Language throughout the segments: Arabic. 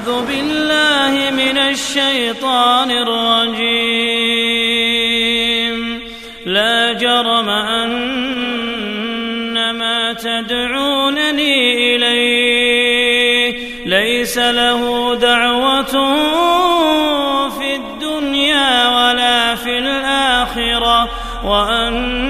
أعوذ بالله من الشيطان الرجيم. لا جرم أن ما تدعونني إليه. ليس له دعوة في الدنيا ولا في الآخرة. وأن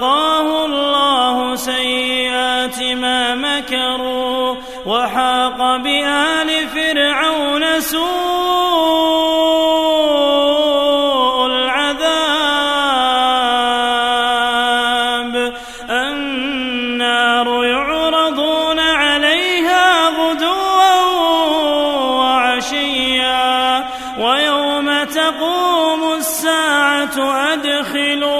فوقاه الله سيئات ما مكروا وحاق بآل فرعون سوء العذاب. النار يعرضون عليها غدوا وعشيا. ويوم تقوم الساعة أدخلوا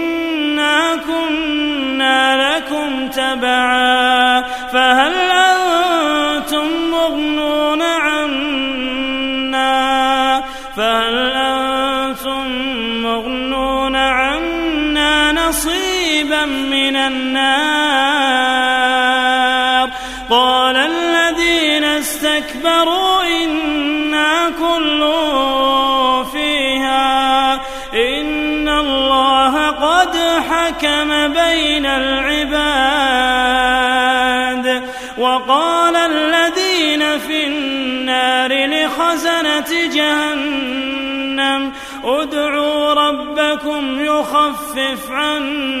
تبعا فهل أنتم مغنون عنا فهل أنتم مغنون عنا نصيبا من النار حكم بين العباد وقال الذين في النار لخزنة جهنم ادعوا ربكم يخفف عنا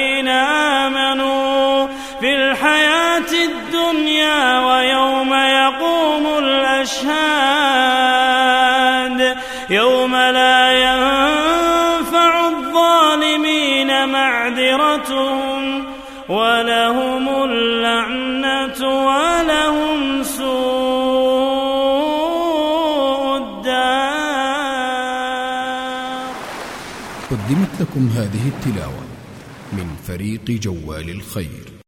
الدنيا ويوم يقوم الأشهاد. يوم لا ينفع الظالمين معذرتهم ولهم اللعنة ولهم سوء الدار. قدمت لكم هذه التلاوة من فريق جوال الخير.